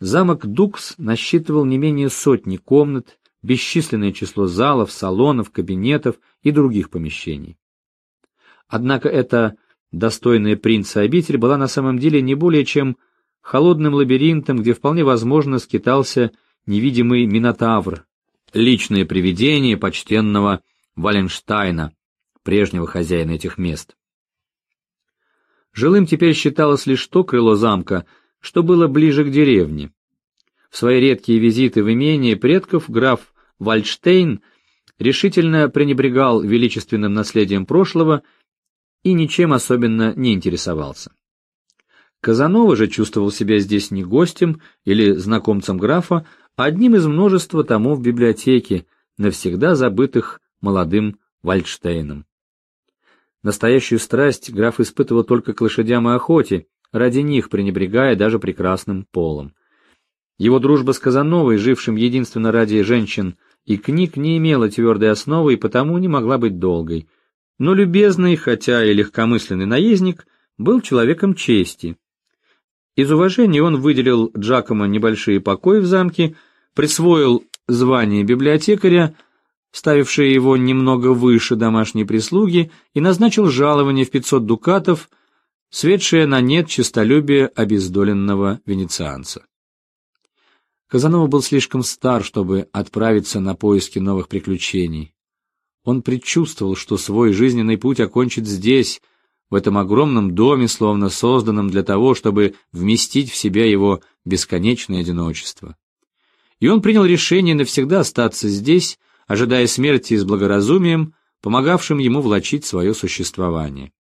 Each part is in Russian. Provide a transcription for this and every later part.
Замок Дукс насчитывал не менее сотни комнат, бесчисленное число залов, салонов, кабинетов и других помещений. Однако эта достойная принца обитель была на самом деле не более чем холодным лабиринтом, где вполне возможно скитался невидимый Минотавр, личное привидение почтенного Валенштайна, прежнего хозяина этих мест. Жилым теперь считалось лишь то крыло замка, что было ближе к деревне. В свои редкие визиты в имение предков граф Вальдштейн решительно пренебрегал величественным наследием прошлого и ничем особенно не интересовался. Казанова же чувствовал себя здесь не гостем или знакомцем графа, а одним из множества томов библиотеки, навсегда забытых молодым Вальдштейном. Настоящую страсть граф испытывал только к лошадям и охоте, ради них пренебрегая даже прекрасным полом. Его дружба с Казановой, жившим единственно ради женщин и книг, не имела твердой основы и потому не могла быть долгой. Но любезный, хотя и легкомысленный наездник, был человеком чести. Из уважения он выделил Джакомо небольшие покои в замке, присвоил звание библиотекаря, ставившее его немного выше домашней прислуги, и назначил жалование в 500 дукатов, светшее на нет честолюбие обездоленного венецианца. Казанова был слишком стар, чтобы отправиться на поиски новых приключений. Он предчувствовал, что свой жизненный путь окончит здесь, в этом огромном доме, словно созданном для того, чтобы вместить в себя его бесконечное одиночество. И он принял решение навсегда остаться здесь, ожидая смерти с благоразумием, помогавшим ему влачить свое существование.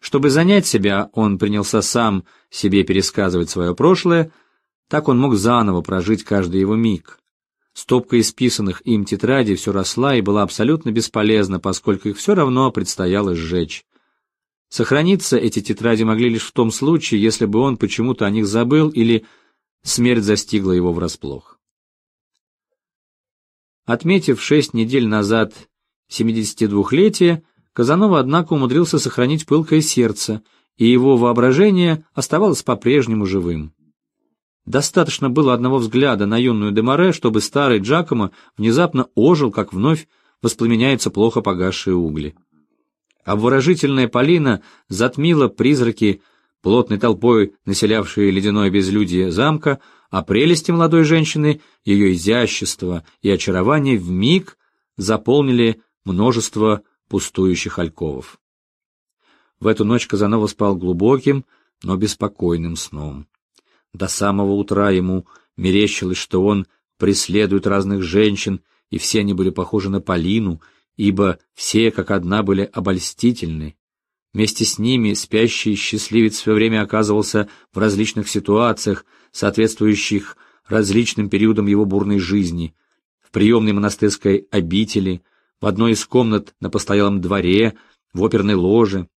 Чтобы занять себя, он принялся сам себе пересказывать свое прошлое, так он мог заново прожить каждый его миг. Стопка исписанных им тетрадей все росла и была абсолютно бесполезна, поскольку их все равно предстояло сжечь. Сохраниться эти тетради могли лишь в том случае, если бы он почему-то о них забыл или смерть застигла его врасплох. Отметив шесть недель назад 72-летие, Казанова, однако, умудрился сохранить пылкое сердце, и его воображение оставалось по-прежнему живым. Достаточно было одного взгляда на юную Демаре, чтобы старый Джакомо внезапно ожил, как вновь воспламеняются плохо погасшие угли. Обворожительная Полина затмила призраки, плотной толпой населявшие ледяное безлюдие замка, а прелести молодой женщины, ее изящество и очарование вмиг заполнили множество пустующих альковов. В эту ночь Казанова спал глубоким, но беспокойным сном. До самого утра ему мерещилось, что он преследует разных женщин, и все они были похожи на Полину, ибо все как одна были обольстительны. Вместе с ними спящий счастливец все время оказывался в различных ситуациях, соответствующих различным периодам его бурной жизни, в приемной монастырской обители, в одной из комнат на постоялом дворе, в оперной ложе,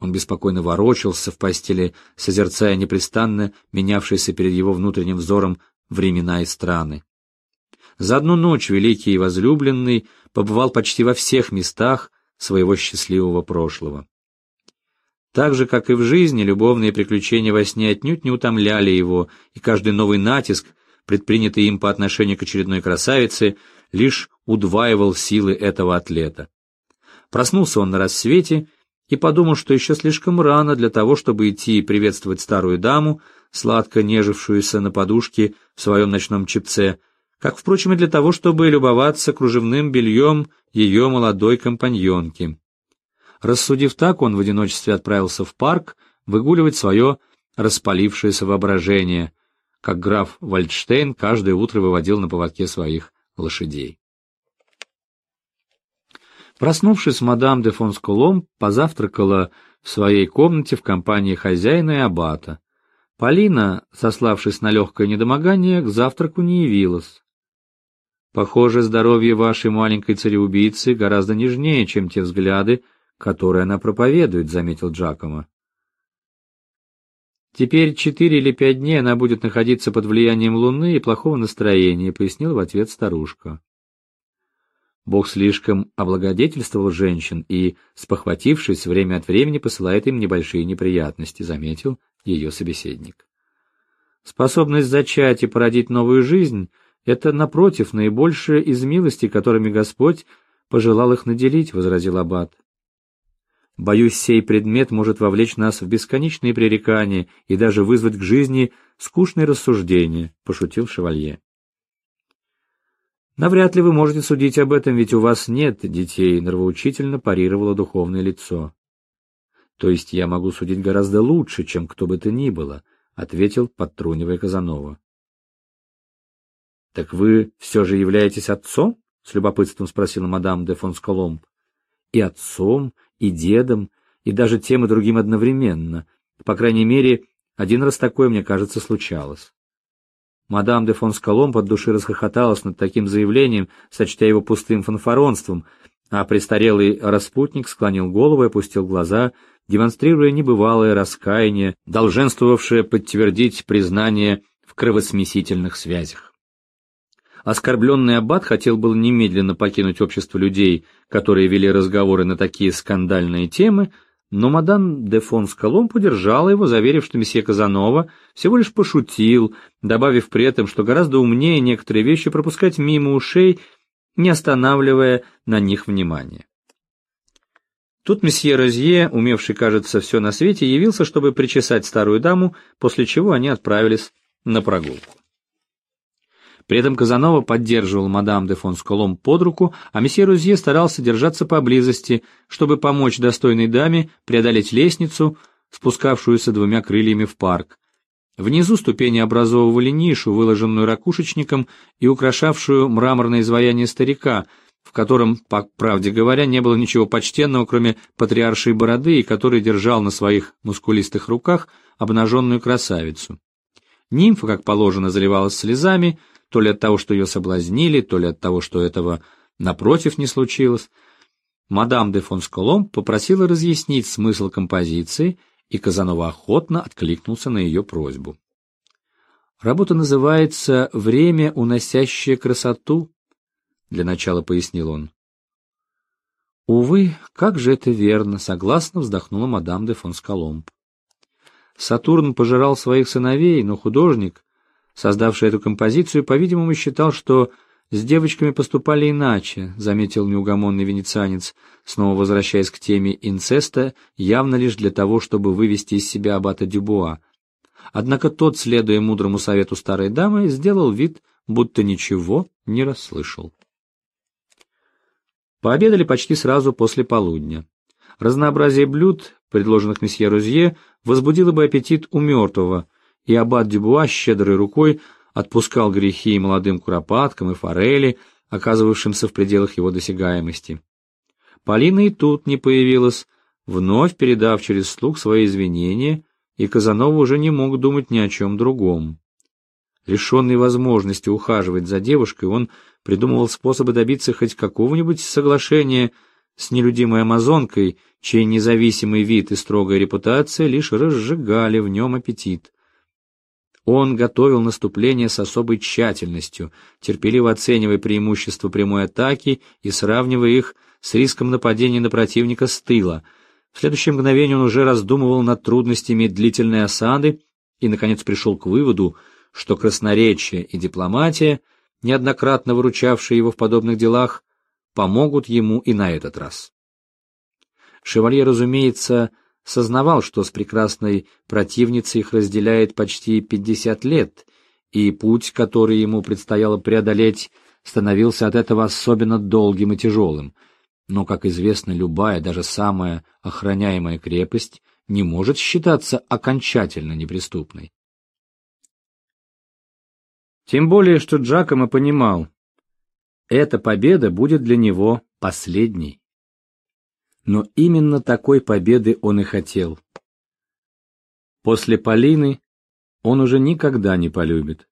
он беспокойно ворочался в постели, созерцая непрестанно менявшиеся перед его внутренним взором времена и страны. За одну ночь великий и возлюбленный побывал почти во всех местах своего счастливого прошлого. Так же, как и в жизни, любовные приключения во сне отнюдь не утомляли его, и каждый новый натиск, предпринятый им по отношению к очередной красавице, лишь удваивал силы этого атлета. Проснулся он на рассвете и подумал, что еще слишком рано для того, чтобы идти и приветствовать старую даму, сладко нежившуюся на подушке в своем ночном чепце, как, впрочем, и для того, чтобы любоваться кружевным бельем ее молодой компаньонки. Рассудив так, он в одиночестве отправился в парк выгуливать свое распалившееся воображение, как граф Вальдштейн каждое утро выводил на поводке своих лошадей. Проснувшись, мадам де Фонсколом позавтракала в своей комнате в компании хозяина и аббата. Полина, сославшись на легкое недомогание, к завтраку не явилась. Похоже, здоровье вашей маленькой цареубийцы гораздо нежнее, чем те взгляды, которые она проповедует, — заметил Джакомо. Теперь четыре или пять дней она будет находиться под влиянием луны и плохого настроения, — пояснил в ответ старушка. Бог слишком облагодетельствовал женщин и, спохватившись, время от времени посылает им небольшие неприятности, заметил ее собеседник. Способность зачать и породить новую жизнь — это, напротив, наибольшее из милостей, которыми Господь пожелал их наделить, — возразил Аббат. Боюсь, сей предмет может вовлечь нас в бесконечные пререкания и даже вызвать к жизни скучные рассуждения, — пошутил шевалье. Навряд ли вы можете судить об этом, ведь у вас нет детей, — нравоучительно парировало духовное лицо. То есть я могу судить гораздо лучше, чем кто бы то ни было, — ответил, подтрунивая Казанова. — Так вы все же являетесь отцом? — с любопытством спросила мадам де Фонсколомб. — И отцом, и дедом, и даже тем и другим одновременно. По крайней мере, один раз такое, мне кажется, случалось. Мадам де фон Скалом под души расхохоталась над таким заявлением, сочтя его пустым фанфаронством, а престарелый распутник склонил голову и опустил глаза, демонстрируя небывалое раскаяние, долженствовавшее подтвердить признание в кровосмесительных связях. Оскорбленный аббат хотел был немедленно покинуть общество людей, которые вели разговоры на такие скандальные темы, но мадам де фон Скалом поддержала его, заверив, что месье Казанова всего лишь пошутил, добавив при этом, что гораздо умнее некоторые вещи пропускать мимо ушей, не останавливая на них внимания. Тут месье Розье, умевший, кажется, все на свете, явился, чтобы причесать старую даму, после чего они отправились на прогулку. При этом Казанова поддерживал мадам де фон Сколом под руку, а месье Рузье старался держаться поблизости, чтобы помочь достойной даме преодолеть лестницу, спускавшуюся двумя крыльями в парк. Внизу ступени образовывали нишу, выложенную ракушечником и украшавшую мраморное изваяние старика, в котором, по правде говоря, не было ничего почтенного, кроме патриаршей бороды, и который держал на своих мускулистых руках обнаженную красавицу. Нимфа, как положено, заливалась слезами, то ли от того, что ее соблазнили, то ли от того, что этого напротив не случилось. Мадам де фон Сколом попросила разъяснить смысл композиции, и Казанова охотно откликнулся на ее просьбу. Работа называется «Время, уносящее красоту», — для начала пояснил он. Увы, как же это верно, согласно вздохнула мадам де фон Сколомб. Сатурн пожирал своих сыновей, но художник, Создавший эту композицию, по-видимому, считал, что с девочками поступали иначе, заметил неугомонный венецианец, снова возвращаясь к теме инцеста, явно лишь для того, чтобы вывести из себя аббата Дюбуа. Однако тот, следуя мудрому совету старой дамы, сделал вид, будто ничего не расслышал. Пообедали почти сразу после полудня. Разнообразие блюд, предложенных месье Розье, возбудило бы аппетит у мертвого, и аббат Дюбуа щедрой рукой отпускал грехи и молодым куропаткам и форели, оказывавшимся в пределах его досягаемости. Полина и тут не появилась, вновь передав через слуг свои извинения, и Казанова уже не мог думать ни о чем другом. Лишенный возможности ухаживать за девушкой, он придумывал способы добиться хоть какого-нибудь соглашения с нелюдимой амазонкой, чей независимый вид и строгая репутация лишь разжигали в нем аппетит. Он готовил наступление с особой тщательностью, терпеливо оценивая преимущества прямой атаки и сравнивая их с риском нападения на противника с тыла. В следующее мгновение он уже раздумывал над трудностями длительной осады и, наконец, пришел к выводу, что красноречие и дипломатия, неоднократно выручавшие его в подобных делах, помогут ему и на этот раз. Шевалье, разумеется, сознавал, что с прекрасной противницей их разделяет почти пятьдесят лет, и путь, который ему предстояло преодолеть, становился от этого особенно долгим и тяжелым. Но, как известно, любая, даже самая охраняемая крепость не может считаться окончательно неприступной. Тем более, что Джакомо понимал, эта победа будет для него последней. Но именно такой победы он и хотел. После Полины он уже никогда не полюбит.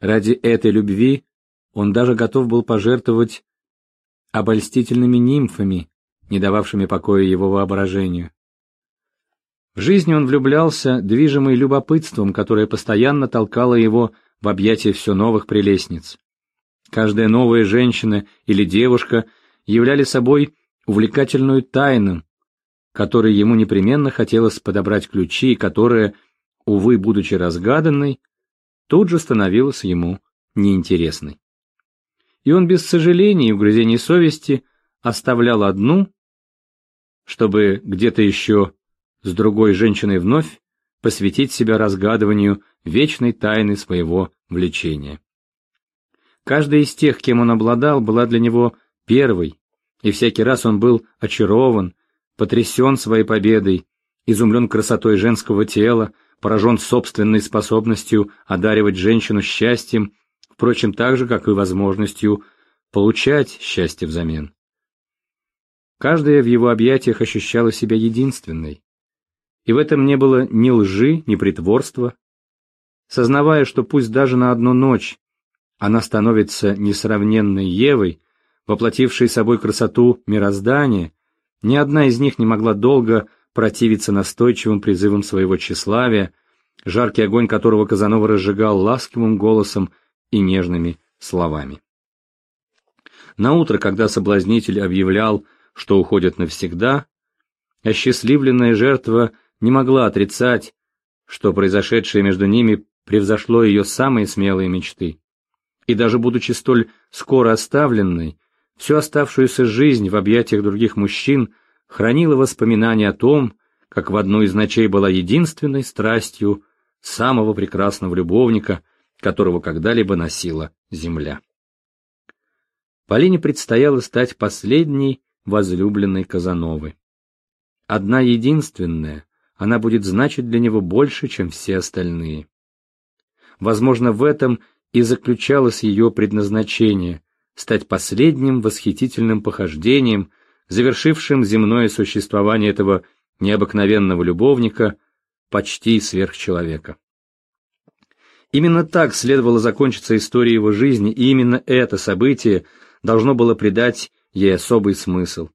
Ради этой любви он даже готов был пожертвовать обольстительными нимфами, не дававшими покоя его воображению. В жизни он влюблялся, движимый любопытством, которое постоянно толкало его в объятия все новых прелестниц. Каждая новая женщина или девушка являли собой увлекательную тайну, которой ему непременно хотелось подобрать ключи, которая, увы, будучи разгаданной, тут же становилась ему неинтересной. И он без сожаления и угрызений совести оставлял одну, чтобы где-то еще с другой женщиной вновь посвятить себя разгадыванию вечной тайны своего влечения. Каждая из тех, кем он обладал, была для него первой, и всякий раз он был очарован, потрясен своей победой, изумлен красотой женского тела, поражен собственной способностью одаривать женщину счастьем, впрочем, так же, как и возможностью получать счастье взамен. Каждая в его объятиях ощущала себя единственной, и в этом не было ни лжи, ни притворства. Сознавая, что пусть даже на одну ночь она становится несравненной Евой, воплотившей собой красоту мироздания, ни одна из них не могла долго противиться настойчивым призывам своего тщеславия, жаркий огонь которого Казанова разжигал ласковым голосом и нежными словами. На утро, когда соблазнитель объявлял, что уходит навсегда, осчастливленная жертва не могла отрицать, что произошедшее между ними превзошло ее самые смелые мечты. И даже будучи столь скоро оставленной, всю оставшуюся жизнь в объятиях других мужчин хранила воспоминания о том, как в одну из ночей была единственной страстью самого прекрасного любовника, которого когда-либо носила земля. Полине предстояло стать последней возлюбленной Казановы. Одна единственная, она будет значить для него больше, чем все остальные. Возможно, в этом и заключалось ее предназначение — стать последним восхитительным похождением, завершившим земное существование этого необыкновенного любовника, почти сверхчеловека. Именно так следовало закончиться история его жизни, и именно это событие должно было придать ей особый смысл.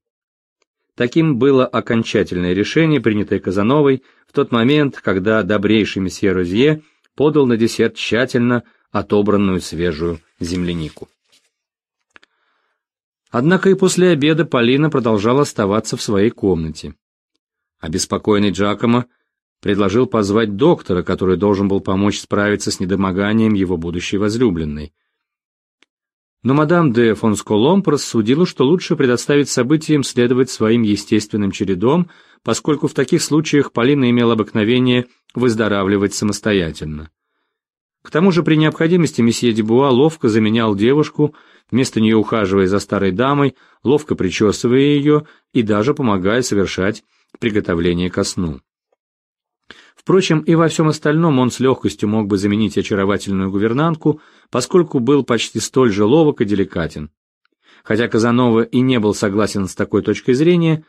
Таким было окончательное решение, принятое Казановой в тот момент, когда добрейший месье Розье подал на десерт тщательно отобранную свежую землянику. Однако и после обеда Полина продолжала оставаться в своей комнате. Обеспокоенный Джакомо предложил позвать доктора, который должен был помочь справиться с недомоганием его будущей возлюбленной. Но мадам де Фонсколомб рассудила, что лучше предоставить событиям следовать своим естественным чередом, поскольку в таких случаях Полина имела обыкновение выздоравливать самостоятельно. К тому же при необходимости месье Дебуа ловко заменял девушку, вместо нее ухаживая за старой дамой, ловко причесывая ее и даже помогая совершать приготовление ко сну. Впрочем, и во всем остальном он с легкостью мог бы заменить очаровательную гувернантку, поскольку был почти столь же ловок и деликатен. Хотя Казанова и не был согласен с такой точкой зрения,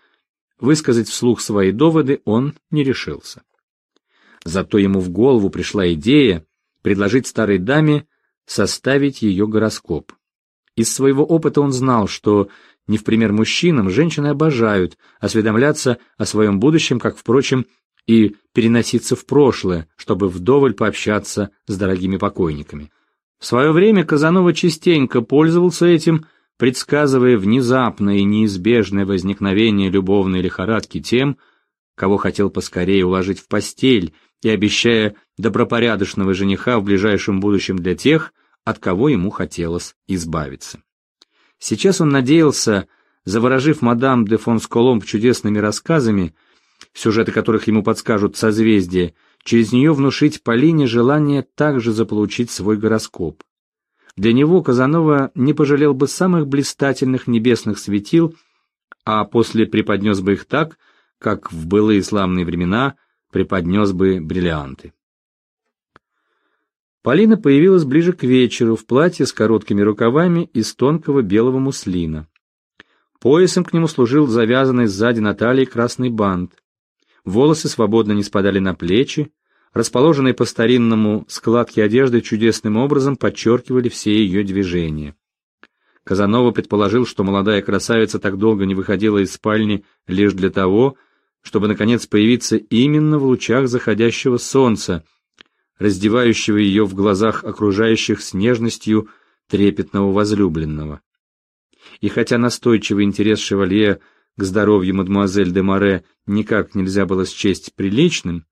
высказать вслух свои доводы он не решился. Зато ему в голову пришла идея предложить старой даме составить ее гороскоп. Из своего опыта он знал, что, не в пример мужчинам, женщины обожают осведомляться о своем будущем, как, впрочем, и переноситься в прошлое, чтобы вдоволь пообщаться с дорогими покойниками. В свое время Казанова частенько пользовался этим, предсказывая внезапное и неизбежное возникновение любовной лихорадки тем, кого хотел поскорее уложить в постель, и обещая добропорядочного жениха в ближайшем будущем для тех, от кого ему хотелось избавиться. Сейчас он надеялся, заворожив мадам де Фонсколомб чудесными рассказами, сюжеты которых ему подскажут созвездия, через нее внушить Полине желание также заполучить свой гороскоп. Для него Казанова не пожалел бы самых блистательных небесных светил, а после преподнес бы их так, как в былые славные времена преподнес бы бриллианты. Полина появилась ближе к вечеру в платье с короткими рукавами из тонкого белого муслина. Поясом к нему служил завязанный сзади на красный бант. Волосы свободно не спадали на плечи, расположенные по старинному складки одежды чудесным образом подчеркивали все ее движения. Казанова предположил, что молодая красавица так долго не выходила из спальни лишь для того, чтобы, наконец, появиться именно в лучах заходящего солнца, раздевающего ее в глазах окружающих с нежностью трепетного возлюбленного. И хотя настойчивый интерес шевалье к здоровью мадемуазель де Море никак нельзя было счесть приличным,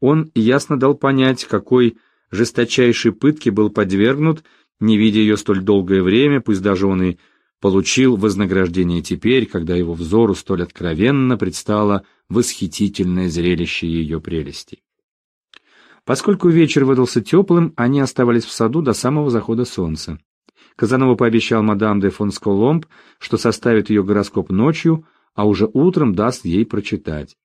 Он ясно дал понять, какой жесточайшей пытке был подвергнут, не видя ее столь долгое время, пусть даже он и получил вознаграждение теперь, когда его взору столь откровенно предстало восхитительное зрелище ее прелестей. Поскольку вечер выдался теплым, они оставались в саду до самого захода солнца. Казанова пообещал мадам де фон Сколомб, что составит ее гороскоп ночью, а уже утром даст ей прочитать.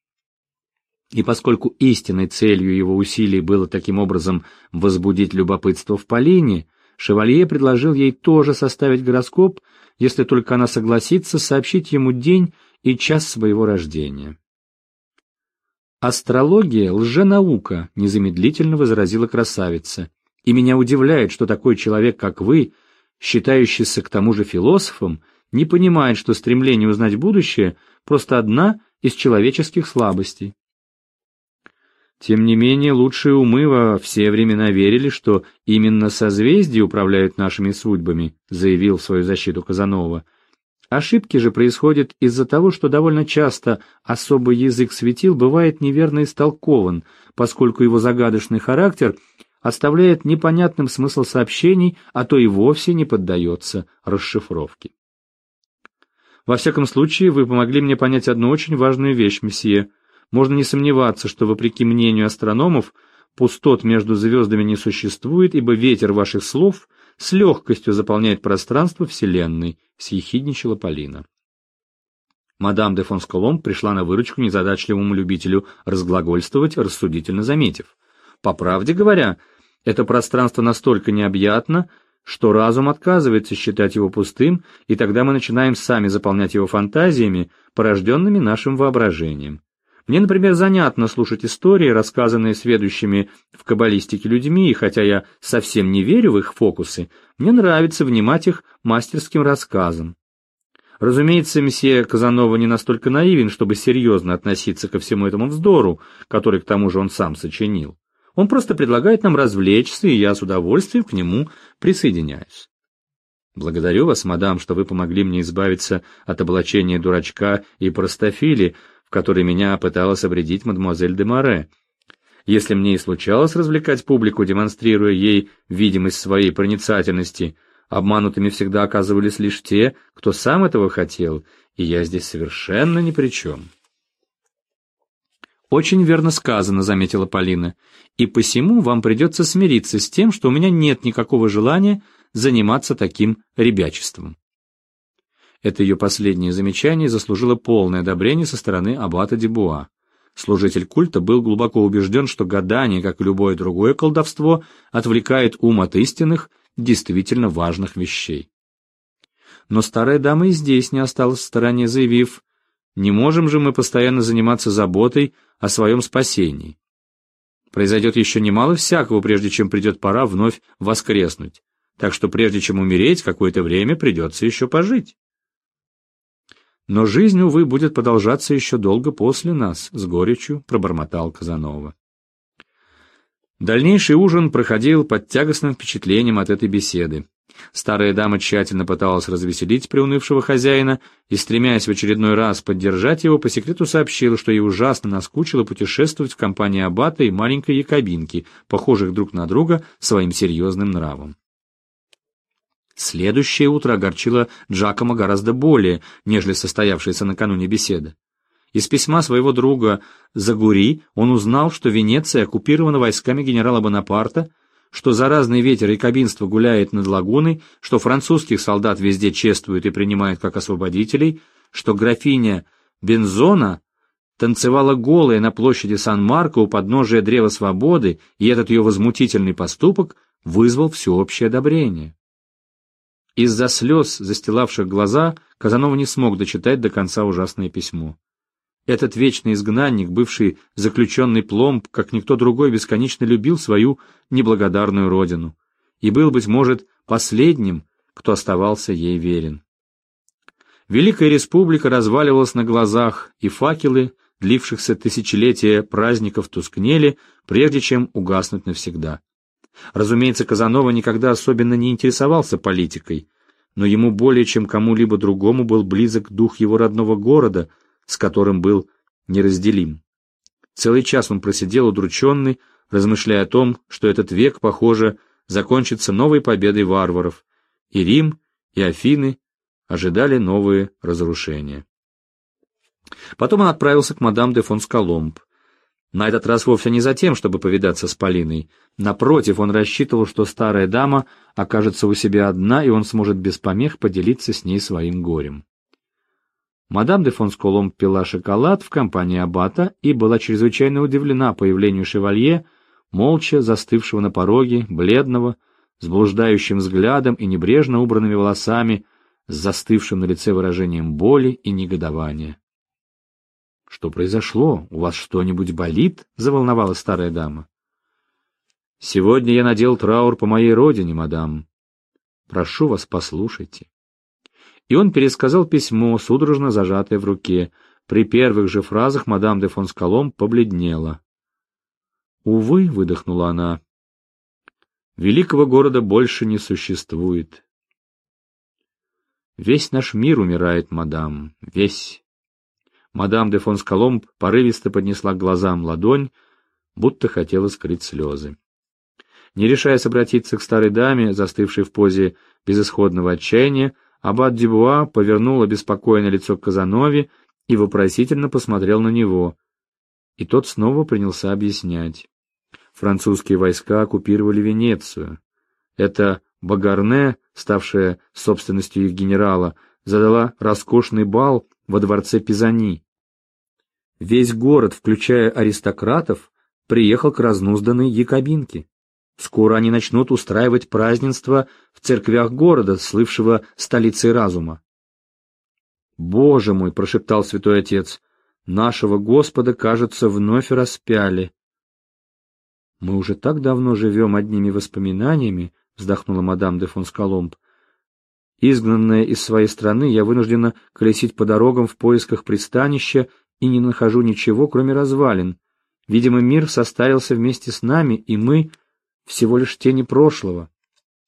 И поскольку истинной целью его усилий было таким образом возбудить любопытство в Полине, Шевалье предложил ей тоже составить гороскоп, если только она согласится сообщить ему день и час своего рождения. «Астрология — лженаука», — незамедлительно возразила красавица. «И меня удивляет, что такой человек, как вы, считающийся к тому же философом, не понимает, что стремление узнать будущее — просто одна из человеческих слабостей. Тем не менее, лучшие умы во все времена верили, что именно созвездия управляют нашими судьбами, заявил в свою защиту Казанова. Ошибки же происходят из-за того, что довольно часто особый язык светил бывает неверно истолкован, поскольку его загадочный характер оставляет непонятным смысл сообщений, а то и вовсе не поддается расшифровке. Во всяком случае, вы помогли мне понять одну очень важную вещь, месье — можно не сомневаться, что, вопреки мнению астрономов, пустот между звездами не существует, ибо ветер ваших слов с легкостью заполняет пространство Вселенной, — съехидничала Полина. Мадам де фон Сколом пришла на выручку незадачливому любителю разглагольствовать, рассудительно заметив. По правде говоря, это пространство настолько необъятно, что разум отказывается считать его пустым, и тогда мы начинаем сами заполнять его фантазиями, порожденными нашим воображением. Мне, например, занятно слушать истории, рассказанные сведущими в каббалистике людьми, и хотя я совсем не верю в их фокусы, мне нравится внимать их мастерским рассказам. Разумеется, месье Казанова не настолько наивен, чтобы серьезно относиться ко всему этому вздору, который к тому же он сам сочинил. Он просто предлагает нам развлечься, и я с удовольствием к нему присоединяюсь. Благодарю вас, мадам, что вы помогли мне избавиться от облачения дурачка и простофили, которой меня пыталась обредить мадемуазель де Море. Если мне и случалось развлекать публику, демонстрируя ей видимость своей проницательности, обманутыми всегда оказывались лишь те, кто сам этого хотел, и я здесь совершенно ни при чем. «Очень верно сказано», — заметила Полина, «и посему вам придется смириться с тем, что у меня нет никакого желания заниматься таким ребячеством». Это ее последнее замечание заслужило полное одобрение со стороны аббата Дебуа. Служитель культа был глубоко убежден, что гадание, как и любое другое колдовство, отвлекает ум от истинных, действительно важных вещей. Но старая дама и здесь не осталась в стороне, заявив, «Не можем же мы постоянно заниматься заботой о своем спасении. Произойдет еще немало всякого, прежде чем придет пора вновь воскреснуть, так что прежде чем умереть, какое-то время придется еще пожить». Но жизнь, увы, будет продолжаться еще долго после нас, — с горечью пробормотал Казанова. Дальнейший ужин проходил под тягостным впечатлением от этой беседы. Старая дама тщательно пыталась развеселить приунывшего хозяина и, стремясь в очередной раз поддержать его, по секрету сообщила, что ей ужасно наскучило путешествовать в компании аббата и маленькой якобинки, похожих друг на друга своим серьезным нравом. Следующее утро огорчило Джакома гораздо более, нежели состоявшаяся накануне беседа. Из письма своего друга Загури он узнал, что Венеция оккупирована войсками генерала Бонапарта, что заразный ветер и кабинство гуляет над лагуной, что французских солдат везде чествуют и принимают как освободителей, что графиня Бензона танцевала голая на площади Сан-Марко у подножия Древа Свободы, и этот ее возмутительный поступок вызвал всеобщее одобрение. Из-за слез, застилавших глаза, Казанова не смог дочитать до конца ужасное письмо. Этот вечный изгнанник, бывший заключенный пломб, как никто другой, бесконечно любил свою неблагодарную родину и был, быть может, последним, кто оставался ей верен. Великая республика разваливалась на глазах, и факелы, длившихся тысячелетия праздников, тускнели, прежде чем угаснуть навсегда. Разумеется, Казанова никогда особенно не интересовался политикой, но ему более чем кому-либо другому был близок дух его родного города, с которым был неразделим. Целый час он просидел удрученный, размышляя о том, что этот век, похоже, закончится новой победой варваров, и Рим, и Афины ожидали новые разрушения. Потом он отправился к мадам де фон Скаломб. На этот раз вовсе не за тем, чтобы повидаться с Полиной. Напротив, он рассчитывал, что старая дама окажется у себя одна, и он сможет без помех поделиться с ней своим горем. Мадам де фон Сколомб пила шоколад в компании аббата и была чрезвычайно удивлена появлению шевалье, молча застывшего на пороге, бледного, с блуждающим взглядом и небрежно убранными волосами, с застывшим на лице выражением боли и негодования. «Что произошло? У вас что-нибудь болит?» — заволновалась старая дама. «Сегодня я надел траур по моей родине, мадам. Прошу вас, послушайте». И он пересказал письмо, судорожно зажатое в руке. При первых же фразах мадам де фон Скалом побледнела. «Увы», — выдохнула она, — «великого города больше не существует». «Весь наш мир умирает, мадам, весь». Мадам де фон Скаломб порывисто поднесла к глазам ладонь, будто хотела скрыть слезы. Не решаясь обратиться к старой даме, застывшей в позе безысходного отчаяния, аббат Дюбуа повернул обеспокоенное лицо к Казанове и вопросительно посмотрел на него. И тот снова принялся объяснять. Французские войска оккупировали Венецию. Это Багарне, ставшая собственностью их генерала, задала роскошный бал во дворце Пизани. Весь город, включая аристократов, приехал к разнузданной якобинке. Скоро они начнут устраивать празднества в церквях города, слывшего столицей разума. «Боже мой!» — прошептал святой отец. «Нашего Господа, кажется, вновь распяли». «Мы уже так давно живем одними воспоминаниями», — вздохнула мадам де фон Скаломб, Изгнанная из своей страны, я вынуждена колесить по дорогам в поисках пристанища и не нахожу ничего, кроме развалин. Видимо, мир состарился вместе с нами, и мы всего лишь тени прошлого.